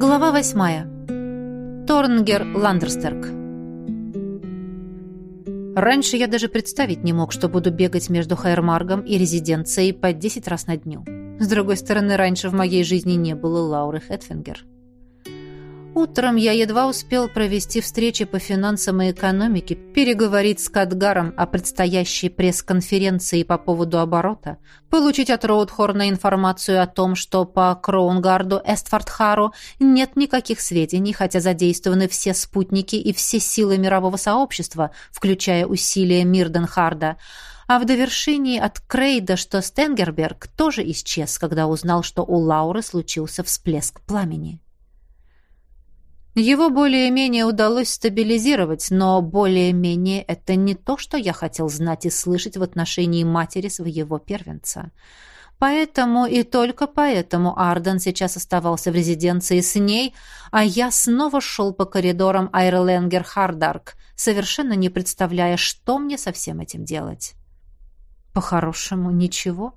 Глава восьмая. Торнгер Ландерстерк. Раньше я даже представить не мог, что буду бегать между Хайермаргом и резиденцией по 10 раз на дню. С другой стороны, раньше в моей жизни не было Лауры Хэтфингер. Утром я едва успел провести встречи по финансам и экономике, переговорить с Кадгаром о предстоящей пресс-конференции по поводу оборота, получить от Роудхорна информацию о том, что по Кроунгарду Эстфордхару нет никаких сведений, хотя задействованы все спутники и все силы мирового сообщества, включая усилия Мирденхарда, а в довершении от Крейда, что Стенгерберг тоже исчез, когда узнал, что у Лауры случился всплеск пламени. Его более-менее удалось стабилизировать, но более-менее это не то, что я хотел знать и слышать в отношении матери своего первенца. Поэтому и только поэтому Арден сейчас оставался в резиденции с ней, а я снова шел по коридорам Айрленгер Хардарк, совершенно не представляя, что мне со всем этим делать. По-хорошему, ничего.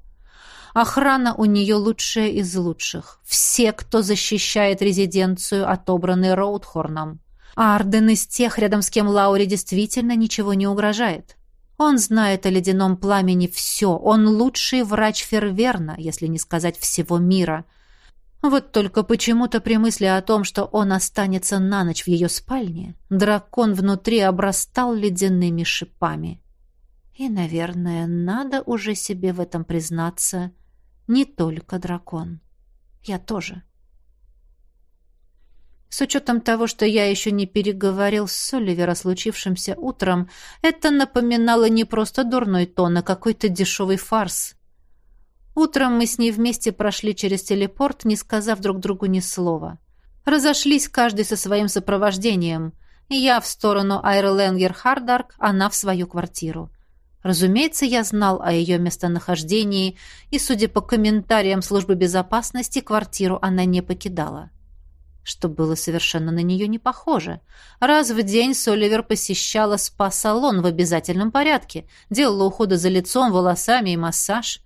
Охрана у нее лучшая из лучших. Все, кто защищает резиденцию, отобраны Роудхорном. А Арден из тех, рядом с кем Лауре действительно ничего не угрожает. Он знает о ледяном пламени все. Он лучший врач Ферверна, если не сказать всего мира. Вот только почему-то при мысли о том, что он останется на ночь в ее спальне, дракон внутри обрастал ледяными шипами. И, наверное, надо уже себе в этом признаться не только дракон. Я тоже. С учетом того, что я еще не переговорил с Соливер о случившемся утром, это напоминало не просто дурной тон, а какой-то дешевый фарс. Утром мы с ней вместе прошли через телепорт, не сказав друг другу ни слова. Разошлись каждый со своим сопровождением. Я в сторону Айрленгер Хардарк, она в свою квартиру. Разумеется, я знал о ее местонахождении, и, судя по комментариям службы безопасности, квартиру она не покидала. Что было совершенно на нее не похоже. Раз в день Соливер посещала спа-салон в обязательном порядке, делала уходы за лицом, волосами и массаж.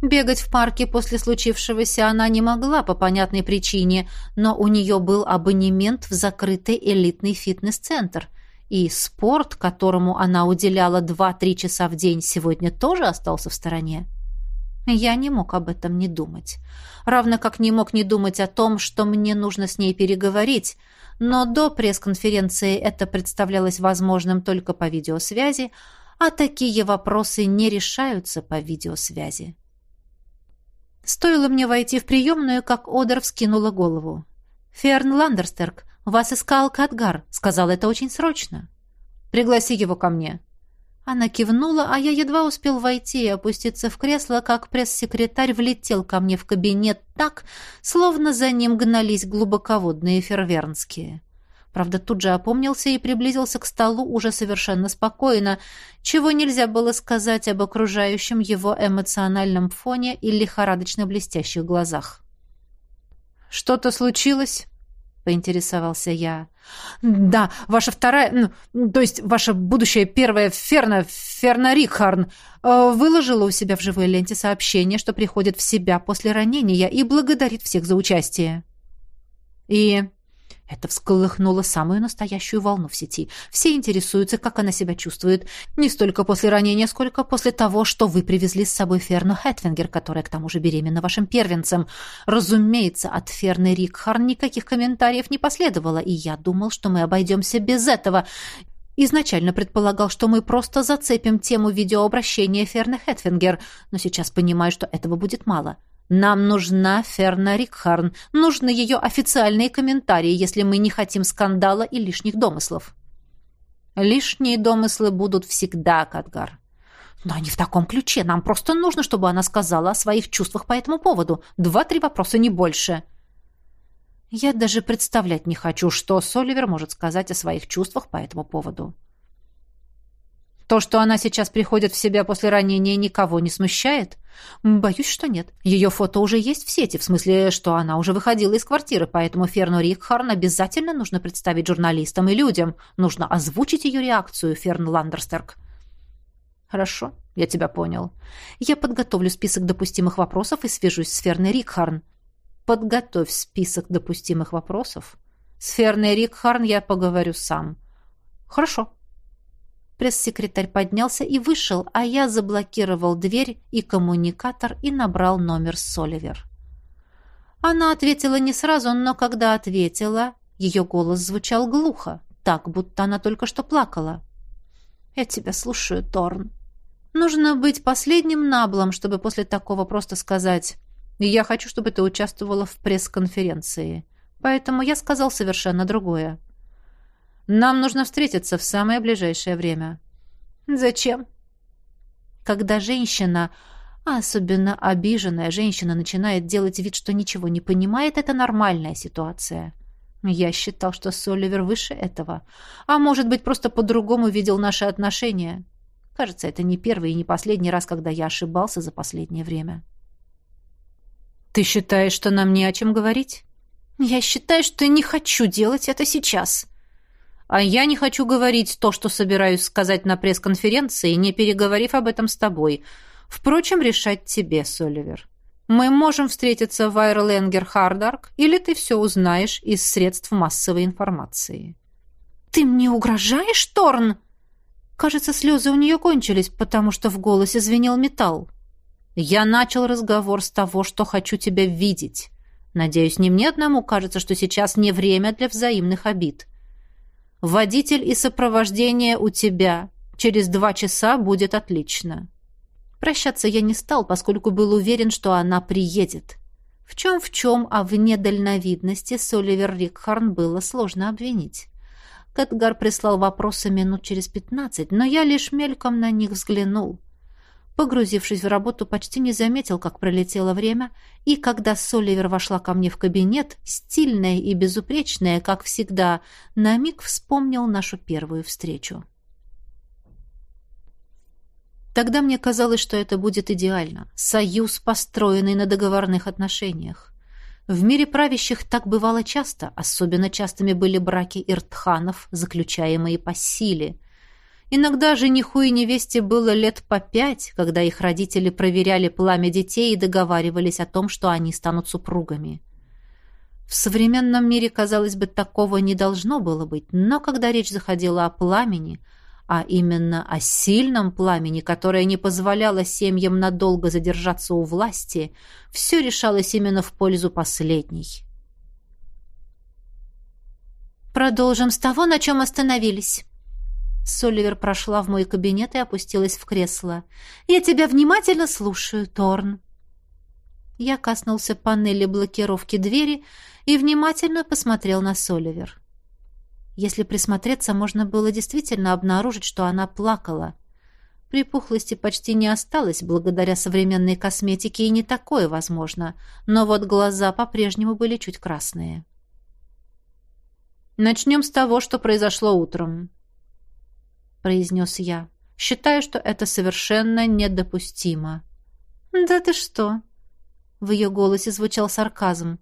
Бегать в парке после случившегося она не могла по понятной причине, но у нее был абонемент в закрытый элитный фитнес-центр – и спорт, которому она уделяла два-три часа в день, сегодня тоже остался в стороне. Я не мог об этом не думать. Равно как не мог не думать о том, что мне нужно с ней переговорить, но до пресс-конференции это представлялось возможным только по видеосвязи, а такие вопросы не решаются по видеосвязи. Стоило мне войти в приемную, как Одер вскинула голову. «Ферн Ландерстерк, вас искал Кадгар. Сказал это очень срочно. Пригласи его ко мне». Она кивнула, а я едва успел войти и опуститься в кресло, как пресс-секретарь влетел ко мне в кабинет так, словно за ним гнались глубоководные фервернские. Правда, тут же опомнился и приблизился к столу уже совершенно спокойно, чего нельзя было сказать об окружающем его эмоциональном фоне и лихорадочно блестящих глазах. «Что-то случилось?» — поинтересовался я. «Да, ваша вторая, ну, то есть ваша будущая первая Ферна, Ферна Рикхарн, э, выложила у себя в живой ленте сообщение, что приходит в себя после ранения и благодарит всех за участие». «И это всколыхнуло самую настоящую волну в сети. Все интересуются, как она себя чувствует. Не столько после ранения, сколько после того, что вы привезли с собой Ферну Хэтвингер, которая к тому же беременна вашим первенцем. Разумеется, от Ферны Рикхарн никаких комментариев не последовало, и я думал, что мы обойдемся без этого. Изначально предполагал, что мы просто зацепим тему видеообращения Ферны Хэтвингер, но сейчас понимаю, что этого будет мало. — нам нужна Ферна Рикхарн, нужны ее официальные комментарии, если мы не хотим скандала и лишних домыслов. Лишние домыслы будут всегда, Кадгар. Но не в таком ключе. Нам просто нужно, чтобы она сказала о своих чувствах по этому поводу. Два-три вопроса, не больше. Я даже представлять не хочу, что Соливер может сказать о своих чувствах по этому поводу. То, что она сейчас приходит в себя после ранения, никого не смущает? Боюсь, что нет. Ее фото уже есть в сети, в смысле, что она уже выходила из квартиры, поэтому Ферну Рикхарн обязательно нужно представить журналистам и людям. Нужно озвучить ее реакцию, Ферн Ландерстерк. Хорошо, я тебя понял. Я подготовлю список допустимых вопросов и свяжусь с Ферной Рикхарн. подготовь список допустимых вопросов. С Ферной Рикхарн я поговорю сам. Хорошо. Пресс-секретарь поднялся и вышел, а я заблокировал дверь и коммуникатор и набрал номер Соливер. Она ответила не сразу, но когда ответила, ее голос звучал глухо, так, будто она только что плакала. «Я тебя слушаю, Торн». Нужно быть последним наблом, чтобы после такого просто сказать «Я хочу, чтобы ты участвовала в пресс-конференции». Поэтому я сказал совершенно другое. «Нам нужно встретиться в самое ближайшее время». «Зачем?» Когда женщина, а особенно обиженная женщина, начинает делать вид, что ничего не понимает, это нормальная ситуация. Я считал, что Соливер выше этого. А может быть, просто по-другому видел наши отношения. Кажется, это не первый и не последний раз, когда я ошибался за последнее время. «Ты считаешь, что нам не о чем говорить?» «Я считаю, что не хочу делать это сейчас». «А я не хочу говорить то, что собираюсь сказать на пресс-конференции, не переговорив об этом с тобой. Впрочем, решать тебе, Соливер. Мы можем встретиться в Айрленгер Хардарк, или ты все узнаешь из средств массовой информации». «Ты мне угрожаешь, Торн?» Кажется, слезы у нее кончились, потому что в голосе звенел металл. «Я начал разговор с того, что хочу тебя видеть. Надеюсь, не мне одному кажется, что сейчас не время для взаимных обид. Водитель и сопровождение у тебя. Через два часа будет отлично». Прощаться я не стал, поскольку был уверен, что она приедет. В чем-в чем, а в недальновидности Соливер Рикхарн было сложно обвинить. Кэтгар прислал вопросы минут через пятнадцать, но я лишь мельком на них взглянул. Погрузившись в работу, почти не заметил, как пролетело время, и когда Соливер вошла ко мне в кабинет, стильная и безупречная, как всегда, на миг вспомнил нашу первую встречу. Тогда мне казалось, что это будет идеально. Союз, построенный на договорных отношениях. В мире правящих так бывало часто, особенно частыми были браки иртханов, заключаемые по силе. Иногда жениху и невесте было лет по пять, когда их родители проверяли пламя детей и договаривались о том, что они станут супругами. В современном мире, казалось бы, такого не должно было быть, но когда речь заходила о пламени – а именно о сильном пламени, которое не позволяло семьям надолго задержаться у власти, все решалось именно в пользу последней. «Продолжим с того, на чем остановились». Соливер прошла в мой кабинет и опустилась в кресло. «Я тебя внимательно слушаю, Торн». Я коснулся панели блокировки двери и внимательно посмотрел на Соливер. Если присмотреться, можно было действительно обнаружить, что она плакала. Припухлости почти не осталось благодаря современной косметике, и не такое возможно, но вот глаза по-прежнему были чуть красные. «Начнем с того, что произошло утром», — произнес я. «Считаю, что это совершенно недопустимо». «Да ты что?» В ее голосе звучал сарказм.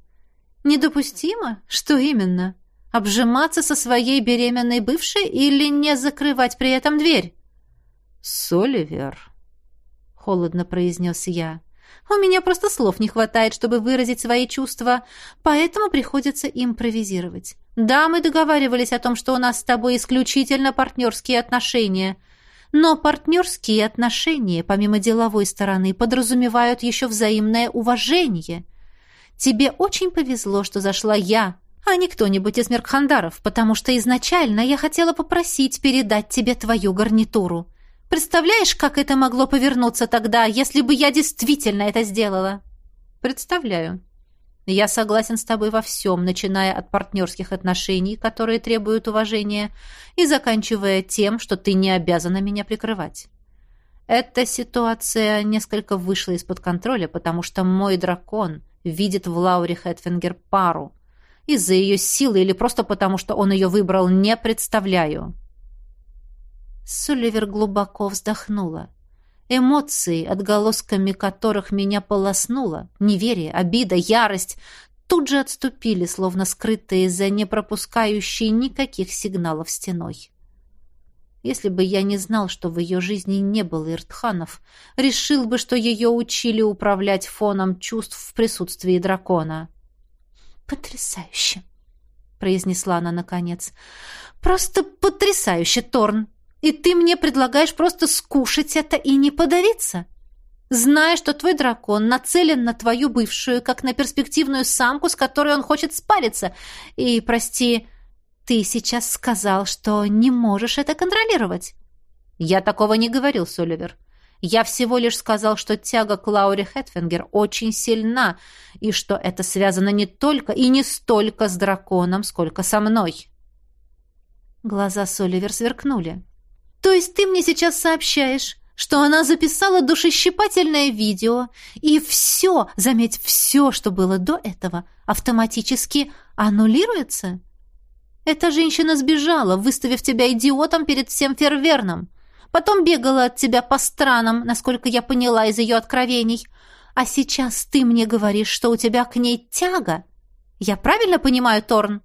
«Недопустимо? Что именно?» Обжиматься со своей беременной бывшей или не закрывать при этом дверь? «Соливер», — холодно произнес я. «У меня просто слов не хватает, чтобы выразить свои чувства, поэтому приходится импровизировать. Да, мы договаривались о том, что у нас с тобой исключительно партнерские отношения». Но партнерские отношения, помимо деловой стороны, подразумевают еще взаимное уважение. Тебе очень повезло, что зашла я, а не кто-нибудь из Меркхандаров, потому что изначально я хотела попросить передать тебе твою гарнитуру. Представляешь, как это могло повернуться тогда, если бы я действительно это сделала?» «Представляю. Я согласен с тобой во всем, начиная от партнерских отношений, которые требуют уважения, и заканчивая тем, что ты не обязана меня прикрывать. Эта ситуация несколько вышла из-под контроля, потому что мой дракон видит в Лауре Хэтфингер пару» Из-за ее силы или просто потому, что он ее выбрал, не представляю. Сулливер глубоко вздохнула. Эмоции, отголосками которых меня полоснуло, неверие, обида, ярость, тут же отступили, словно скрытые за не пропускающей никаких сигналов стеной. Если бы я не знал, что в ее жизни не было Иртханов, решил бы, что ее учили управлять фоном чувств в присутствии дракона. «Потрясающе!» — произнесла она наконец. «Просто потрясающе, Торн! И ты мне предлагаешь просто скушать это и не подавиться?» зная, что твой дракон нацелен на твою бывшую, как на перспективную самку, с которой он хочет спариться. И, прости, ты сейчас сказал, что не можешь это контролировать. Я такого не говорил, Соливер. Я всего лишь сказал, что тяга к Лауре Хэтфингер очень сильна, и что это связано не только и не столько с драконом, сколько со мной. Глаза Соливер сверкнули. «То есть ты мне сейчас сообщаешь, что она записала душещипательное видео, и все, заметь, все, что было до этого, автоматически аннулируется?» Эта женщина сбежала, выставив тебя идиотом перед всем ферверном. Потом бегала от тебя по странам, насколько я поняла из ее откровений. А сейчас ты мне говоришь, что у тебя к ней тяга. Я правильно понимаю, Торн?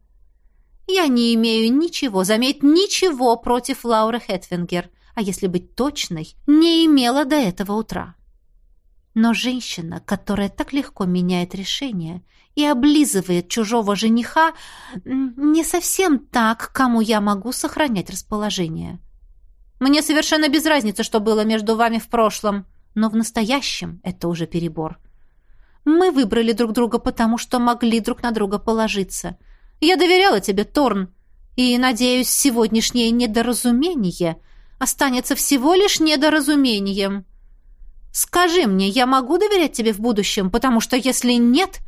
Я не имею ничего, заметь, ничего против Лауры Хэтфингер, а если быть точной, не имела до этого утра. Но женщина, которая так легко меняет решение и облизывает чужого жениха, не совсем так, кому я могу сохранять расположение. Мне совершенно без разницы, что было между вами в прошлом, но в настоящем это уже перебор. Мы выбрали друг друга потому, что могли друг на друга положиться. Я доверяла тебе, Торн, и, надеюсь, сегодняшнее недоразумение останется всего лишь недоразумением. Скажи мне, я могу доверять тебе в будущем, потому что если нет,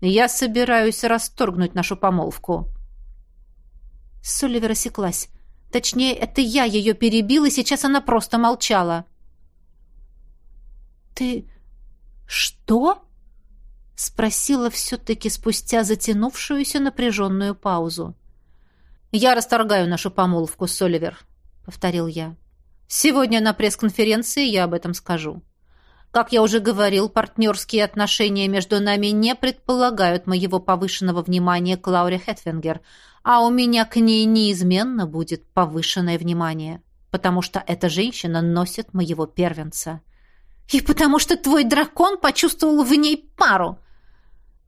я собираюсь расторгнуть нашу помолвку. Соливер осеклась. Точнее, это я ее перебил, и сейчас она просто молчала. «Ты что?» — спросила все-таки спустя затянувшуюся напряженную паузу. «Я расторгаю нашу помолвку, Соливер», — повторил я. «Сегодня на пресс-конференции я об этом скажу. Как я уже говорил, партнерские отношения между нами не предполагают моего повышенного внимания к Лауре Хэтфингер, а у меня к ней неизменно будет повышенное внимание, потому что эта женщина носит моего первенца. И потому что твой дракон почувствовал в ней пару,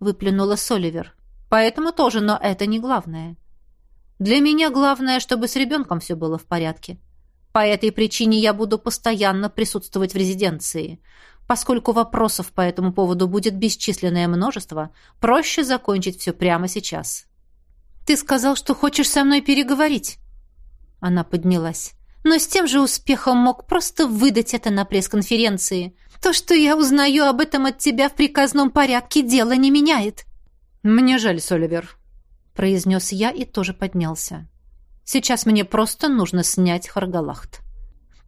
выплюнула Соливер. Поэтому тоже, но это не главное. Для меня главное, чтобы с ребенком все было в порядке. По этой причине я буду постоянно присутствовать в резиденции. Поскольку вопросов по этому поводу будет бесчисленное множество, проще закончить все прямо сейчас. Ты сказал, что хочешь со мной переговорить. Она поднялась. Но с тем же успехом мог просто выдать это на пресс-конференции. То, что я узнаю об этом от тебя в приказном порядке, дело не меняет. Мне жаль, Соливер, произнес я и тоже поднялся. Сейчас мне просто нужно снять Харгалахт.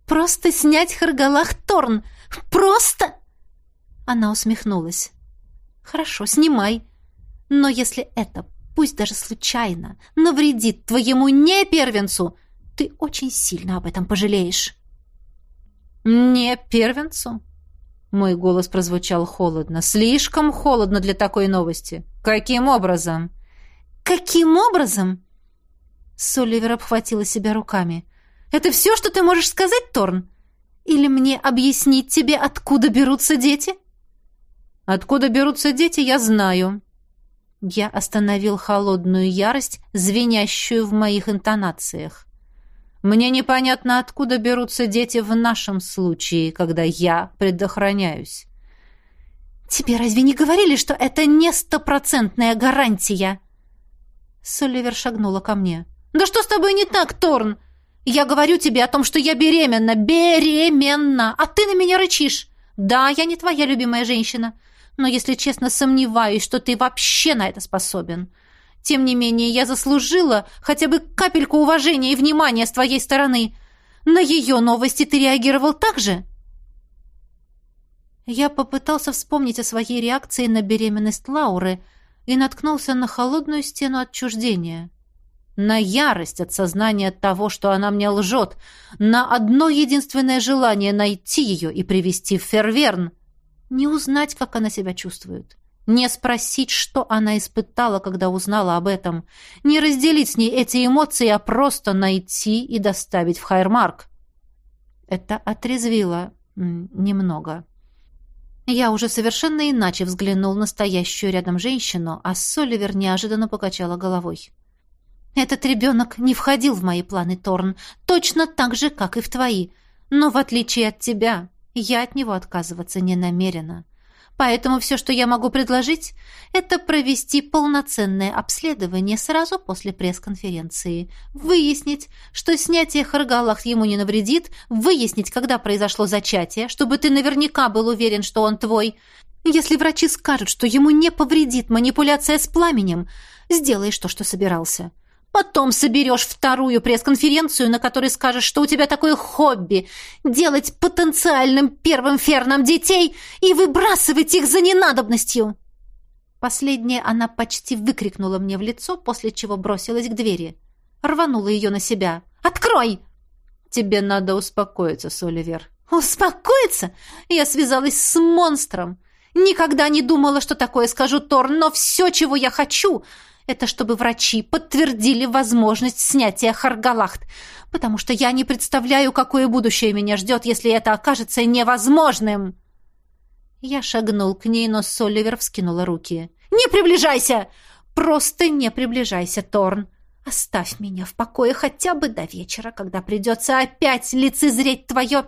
Просто снять Харгалахт, Торн? Просто? Она усмехнулась. Хорошо, снимай. Но если это пусть даже случайно, навредит твоему не первенцу, ты очень сильно об этом пожалеешь. Не первенцу? Мой голос прозвучал холодно, слишком холодно для такой новости. Каким образом? Каким образом? Соливер обхватила себя руками. Это все, что ты можешь сказать, Торн? Или мне объяснить тебе, откуда берутся дети? Откуда берутся дети, я знаю, я остановил холодную ярость, звенящую в моих интонациях. Мне непонятно, откуда берутся дети в нашем случае, когда я предохраняюсь. Тебе разве не говорили, что это не стопроцентная гарантия? Соливер шагнула ко мне. Да что с тобой не так, Торн? Я говорю тебе о том, что я беременна, беременна, а ты на меня рычишь. Да, я не твоя любимая женщина, но, если честно, сомневаюсь, что ты вообще на это способен. Тем не менее, я заслужила хотя бы капельку уважения и внимания с твоей стороны. На ее новости ты реагировал так же?» Я попытался вспомнить о своей реакции на беременность Лауры и наткнулся на холодную стену отчуждения. На ярость от сознания того, что она мне лжет, на одно единственное желание найти ее и привести в Ферверн — не узнать, как она себя чувствует. Не спросить, что она испытала, когда узнала об этом. Не разделить с ней эти эмоции, а просто найти и доставить в Хайермарк. Это отрезвило немного. Я уже совершенно иначе взглянул на стоящую рядом женщину, а Соливер неожиданно покачала головой. «Этот ребенок не входил в мои планы, Торн, точно так же, как и в твои. Но в отличие от тебя, я от него отказываться не намерена. Поэтому все, что я могу предложить, это провести полноценное обследование сразу после пресс-конференции. Выяснить, что снятие Харгалах ему не навредит, выяснить, когда произошло зачатие, чтобы ты наверняка был уверен, что он твой. Если врачи скажут, что ему не повредит манипуляция с пламенем, сделай то, что собирался. Потом соберешь вторую пресс-конференцию, на которой скажешь, что у тебя такое хобби — делать потенциальным первым ферном детей и выбрасывать их за ненадобностью. Последнее она почти выкрикнула мне в лицо, после чего бросилась к двери. Рванула ее на себя. «Открой!» «Тебе надо успокоиться, Соливер». «Успокоиться? Я связалась с монстром. Никогда не думала, что такое скажу Тор, но все, чего я хочу, это чтобы врачи подтвердили возможность снятия Харгалахт, потому что я не представляю, какое будущее меня ждет, если это окажется невозможным. Я шагнул к ней, но Соливер вскинула руки. «Не приближайся! Просто не приближайся, Торн! Оставь меня в покое хотя бы до вечера, когда придется опять лицезреть твое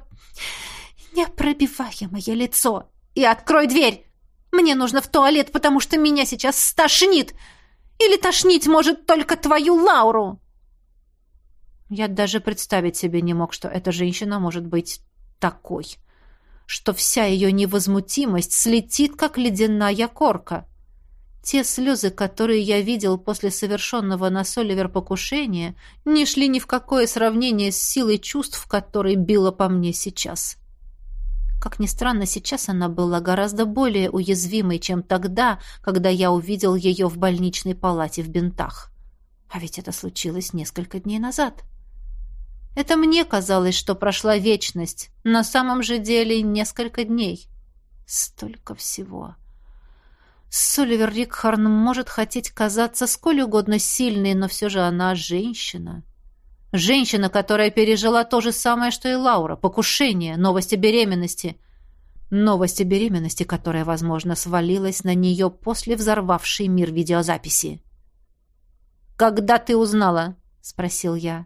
непробиваемое лицо. И открой дверь! Мне нужно в туалет, потому что меня сейчас стошнит!» Или тошнить может только твою Лауру?» Я даже представить себе не мог, что эта женщина может быть такой. Что вся ее невозмутимость слетит, как ледяная корка. Те слезы, которые я видел после совершенного на Соливер покушения, не шли ни в какое сравнение с силой чувств, которые било по мне сейчас. Как ни странно, сейчас она была гораздо более уязвимой, чем тогда, когда я увидел ее в больничной палате в бинтах. А ведь это случилось несколько дней назад. Это мне казалось, что прошла вечность. На самом же деле несколько дней. Столько всего. Соливер Рикхарн может хотеть казаться сколь угодно сильной, но все же она женщина. Женщина, которая пережила то же самое, что и Лаура. Покушение, новости беременности. Новости беременности, которая, возможно, свалилась на нее после взорвавшей мир видеозаписи. «Когда ты узнала?» — спросил я.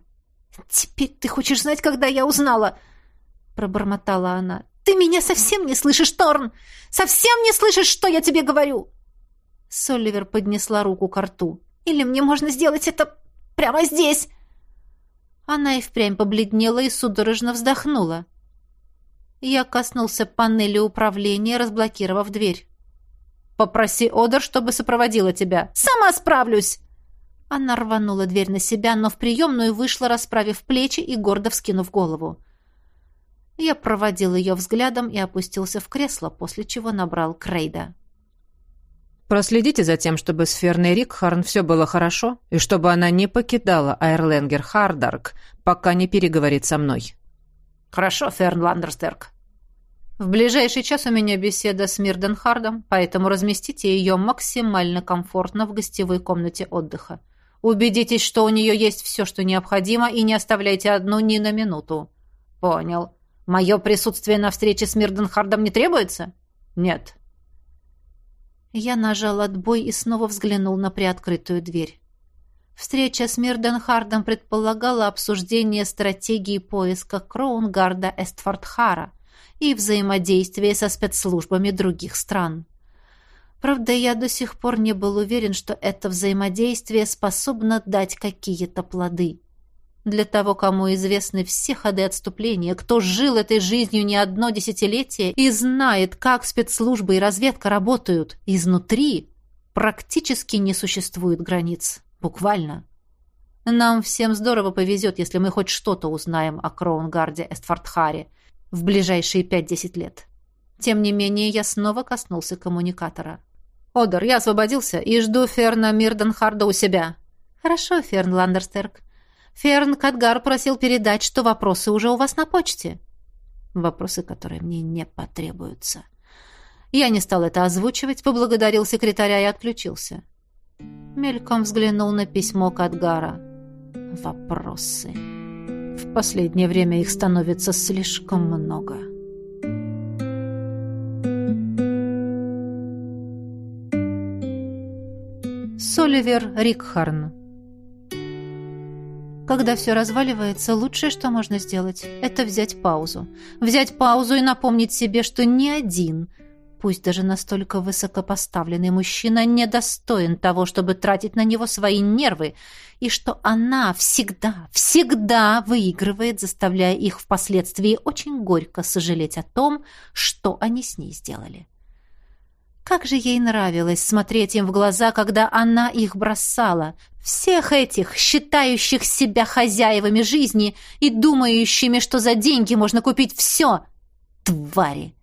«Теперь ты хочешь знать, когда я узнала?» — пробормотала она. «Ты меня совсем не слышишь, Торн! Совсем не слышишь, что я тебе говорю!» Соливер поднесла руку к рту. «Или мне можно сделать это прямо здесь?» Она и впрямь побледнела и судорожно вздохнула. Я коснулся панели управления, разблокировав дверь. «Попроси Одер, чтобы сопроводила тебя. Сама справлюсь!» Она рванула дверь на себя, но в приемную вышла, расправив плечи и гордо вскинув голову. Я проводил ее взглядом и опустился в кресло, после чего набрал Крейда. Проследите за тем, чтобы с Ферной Рикхарн все было хорошо, и чтобы она не покидала Айрленгер Хардарк, пока не переговорит со мной. Хорошо, Ферн Ландерстерк. В ближайший час у меня беседа с Мирденхардом, поэтому разместите ее максимально комфортно в гостевой комнате отдыха. Убедитесь, что у нее есть все, что необходимо, и не оставляйте одну ни на минуту. Понял. Мое присутствие на встрече с Мирденхардом не требуется? Нет. Я нажал отбой и снова взглянул на приоткрытую дверь. Встреча с Мирденхардом предполагала обсуждение стратегии поиска Кроунгарда Эстфордхара и взаимодействие со спецслужбами других стран. Правда, я до сих пор не был уверен, что это взаимодействие способно дать какие-то плоды. Для того, кому известны все ходы отступления, кто жил этой жизнью не одно десятилетие и знает, как спецслужбы и разведка работают изнутри, практически не существует границ. Буквально. Нам всем здорово повезет, если мы хоть что-то узнаем о Кроунгарде Эстфордхаре в ближайшие пять-десять лет. Тем не менее, я снова коснулся коммуникатора. «Одер, я освободился и жду Ферна Мирденхарда у себя». «Хорошо, Ферн Ландерстерк. Ферн Кадгар просил передать, что вопросы уже у вас на почте. Вопросы, которые мне не потребуются. Я не стал это озвучивать, поблагодарил секретаря и отключился. Мельком взглянул на письмо Кадгара. Вопросы. В последнее время их становится слишком много. Соливер Рикхарн когда все разваливается, лучшее, что можно сделать, это взять паузу. Взять паузу и напомнить себе, что ни один, пусть даже настолько высокопоставленный мужчина, не достоин того, чтобы тратить на него свои нервы, и что она всегда, всегда выигрывает, заставляя их впоследствии очень горько сожалеть о том, что они с ней сделали. Как же ей нравилось смотреть им в глаза, когда она их бросала. Всех этих, считающих себя хозяевами жизни и думающими, что за деньги можно купить все. Твари!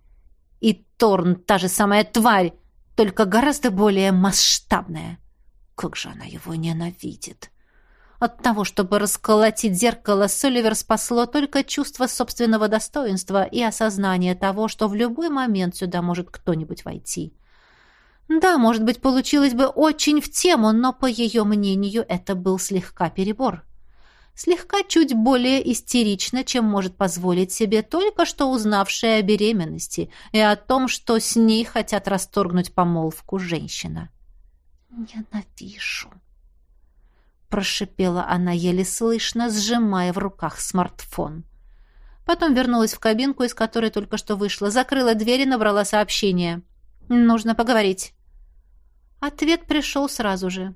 И Торн та же самая тварь, только гораздо более масштабная. Как же она его ненавидит! От того, чтобы расколотить зеркало, Соливер спасло только чувство собственного достоинства и осознание того, что в любой момент сюда может кто-нибудь войти. Да, может быть, получилось бы очень в тему, но, по ее мнению, это был слегка перебор. Слегка чуть более истерично, чем может позволить себе только что узнавшая о беременности и о том, что с ней хотят расторгнуть помолвку женщина. «Ненавижу», — прошипела она еле слышно, сжимая в руках смартфон. Потом вернулась в кабинку, из которой только что вышла, закрыла дверь и набрала сообщение. «Нужно поговорить». Ответ пришел сразу же.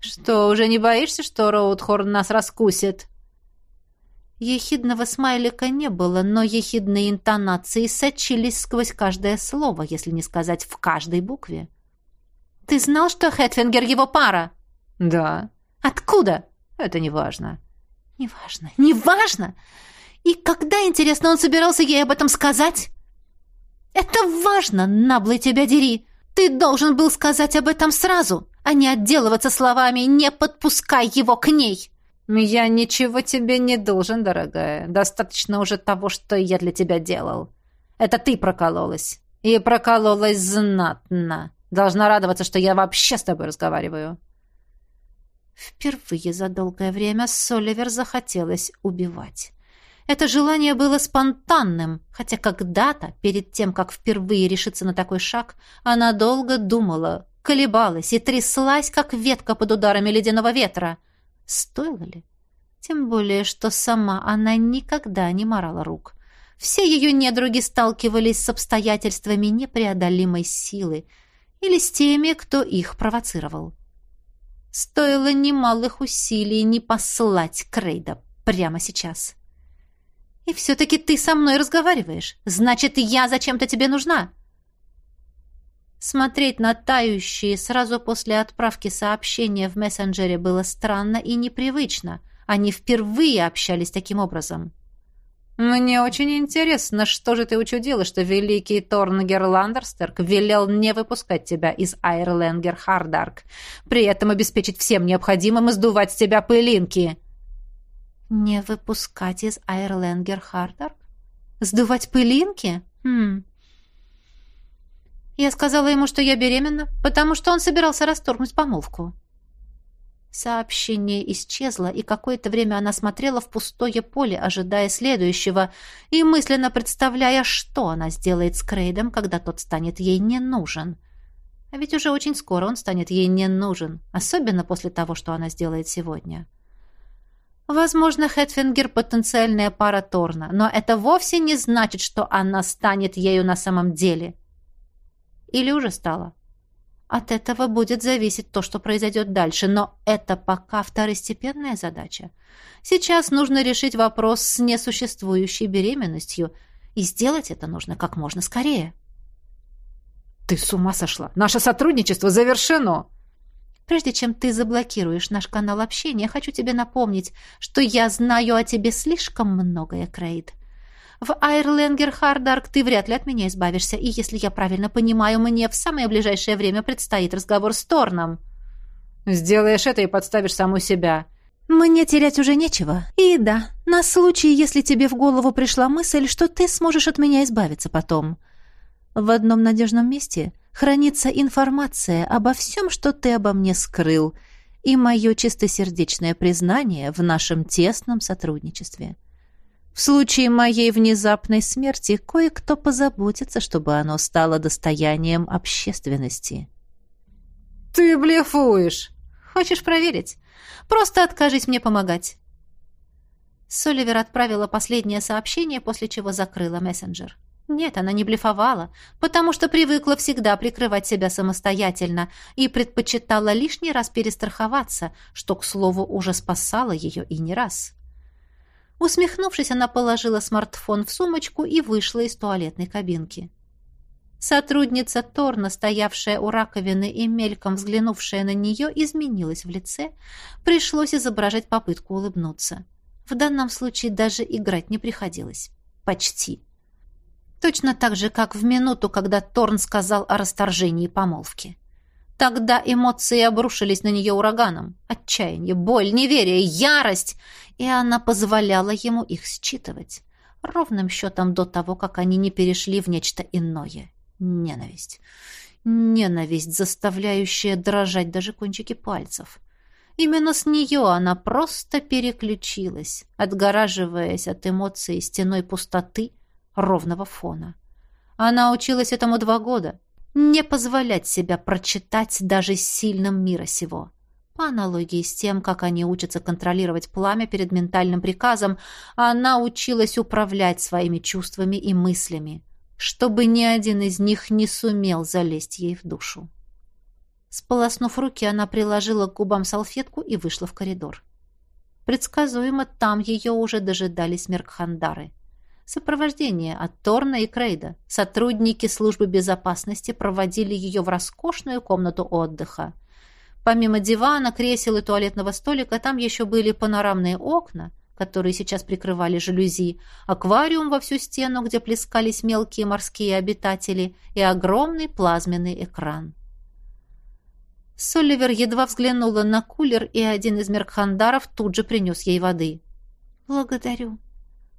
«Что, уже не боишься, что Роудхорн нас раскусит?» Ехидного смайлика не было, но ехидные интонации сочились сквозь каждое слово, если не сказать в каждой букве. «Ты знал, что Хэтфингер его пара?» «Да». «Откуда?» «Это не важно». «Не важно, не важно! И когда, интересно, он собирался ей об этом сказать?» «Это важно, наблый тебя дери! Ты должен был сказать об этом сразу, а не отделываться словами «не подпускай его к ней». «Я ничего тебе не должен, дорогая. Достаточно уже того, что я для тебя делал. Это ты прокололась. И прокололась знатно. Должна радоваться, что я вообще с тобой разговариваю». Впервые за долгое время Соливер захотелось убивать. Это желание было спонтанным, хотя когда-то, перед тем, как впервые решиться на такой шаг, она долго думала, колебалась и тряслась, как ветка под ударами ледяного ветра. Стоило ли? Тем более, что сама она никогда не морала рук. Все ее недруги сталкивались с обстоятельствами непреодолимой силы или с теми, кто их провоцировал. Стоило немалых усилий не послать Крейда прямо сейчас. И все-таки ты со мной разговариваешь. Значит, я зачем-то тебе нужна. Смотреть на тающие сразу после отправки сообщения в мессенджере было странно и непривычно. Они впервые общались таким образом. «Мне очень интересно, что же ты учудила, что великий Торнгер Ландерстерк велел не выпускать тебя из Айрленгер Хардарк, при этом обеспечить всем необходимым издувать с тебя пылинки?» Не выпускать из Айрленгер Хардарк? Сдувать пылинки? Хм. Я сказала ему, что я беременна, потому что он собирался расторгнуть помолвку. Сообщение исчезло, и какое-то время она смотрела в пустое поле, ожидая следующего, и мысленно представляя, что она сделает с Крейдом, когда тот станет ей не нужен. А ведь уже очень скоро он станет ей не нужен, особенно после того, что она сделает сегодня. — Возможно, Хэтфингер — потенциальная пара Торна, но это вовсе не значит, что она станет ею на самом деле. Или уже стала. От этого будет зависеть то, что произойдет дальше, но это пока второстепенная задача. Сейчас нужно решить вопрос с несуществующей беременностью, и сделать это нужно как можно скорее. «Ты с ума сошла! Наше сотрудничество завершено!» Прежде чем ты заблокируешь наш канал общения, хочу тебе напомнить, что я знаю о тебе слишком многое, Крейд. В Айрленгер Хардарк ты вряд ли от меня избавишься, и, если я правильно понимаю, мне в самое ближайшее время предстоит разговор с Торном. Сделаешь это и подставишь саму себя. Мне терять уже нечего. И да, на случай, если тебе в голову пришла мысль, что ты сможешь от меня избавиться потом. В одном надежном месте хранится информация обо всем, что ты обо мне скрыл, и мое чистосердечное признание в нашем тесном сотрудничестве. В случае моей внезапной смерти кое-кто позаботится, чтобы оно стало достоянием общественности. «Ты блефуешь!» «Хочешь проверить? Просто откажись мне помогать». Соливер отправила последнее сообщение, после чего закрыла мессенджер. Нет, она не блефовала, потому что привыкла всегда прикрывать себя самостоятельно и предпочитала лишний раз перестраховаться, что, к слову, уже спасало ее и не раз. Усмехнувшись, она положила смартфон в сумочку и вышла из туалетной кабинки. Сотрудница Торна, стоявшая у раковины и мельком взглянувшая на нее, изменилась в лице. Пришлось изображать попытку улыбнуться. В данном случае даже играть не приходилось. Почти. Точно так же, как в минуту, когда Торн сказал о расторжении помолвки. Тогда эмоции обрушились на нее ураганом. Отчаяние, боль, неверие, ярость. И она позволяла ему их считывать. Ровным счетом до того, как они не перешли в нечто иное. Ненависть. Ненависть, заставляющая дрожать даже кончики пальцев. Именно с нее она просто переключилась, отгораживаясь от эмоций стеной пустоты, ровного фона. Она училась этому два года. Не позволять себя прочитать даже сильным мира сего. По аналогии с тем, как они учатся контролировать пламя перед ментальным приказом, она училась управлять своими чувствами и мыслями, чтобы ни один из них не сумел залезть ей в душу. Сполоснув руки, она приложила к губам салфетку и вышла в коридор. Предсказуемо там ее уже дожидались меркхандары. Сопровождение от Торна и Крейда. Сотрудники службы безопасности проводили ее в роскошную комнату отдыха. Помимо дивана, кресел и туалетного столика, там еще были панорамные окна, которые сейчас прикрывали жалюзи, аквариум во всю стену, где плескались мелкие морские обитатели, и огромный плазменный экран. Соливер едва взглянула на кулер, и один из меркхандаров тут же принес ей воды. «Благодарю»,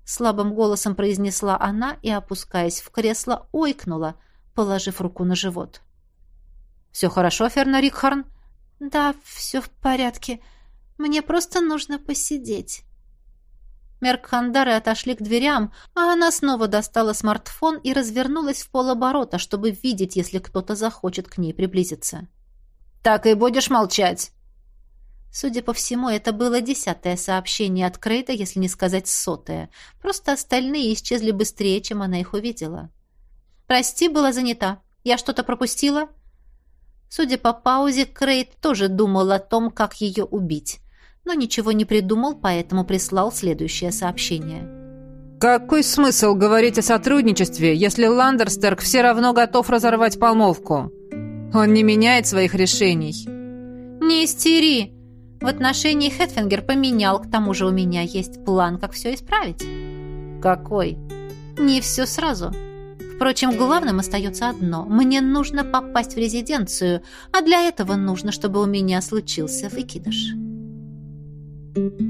слабым голосом произнесла она и, опускаясь в кресло, ойкнула, положив руку на живот. «Все хорошо, Ферна Рикхарн?» «Да, все в порядке. Мне просто нужно посидеть». Меркхандары отошли к дверям, а она снова достала смартфон и развернулась в полоборота, чтобы видеть, если кто-то захочет к ней приблизиться. «Так и будешь молчать?» Судя по всему, это было десятое сообщение от Крейда, если не сказать сотое. Просто остальные исчезли быстрее, чем она их увидела. «Прости, была занята. Я что-то пропустила?» Судя по паузе, Крейд тоже думал о том, как ее убить. Но ничего не придумал, поэтому прислал следующее сообщение. «Какой смысл говорить о сотрудничестве, если Ландерстерк все равно готов разорвать помолвку? Он не меняет своих решений». «Не истери!» В отношении Хэтфингер поменял, к тому же у меня есть план, как все исправить. Какой? Не все сразу. Впрочем, главным остается одно. Мне нужно попасть в резиденцию, а для этого нужно, чтобы у меня случился выкидыш. Thank you.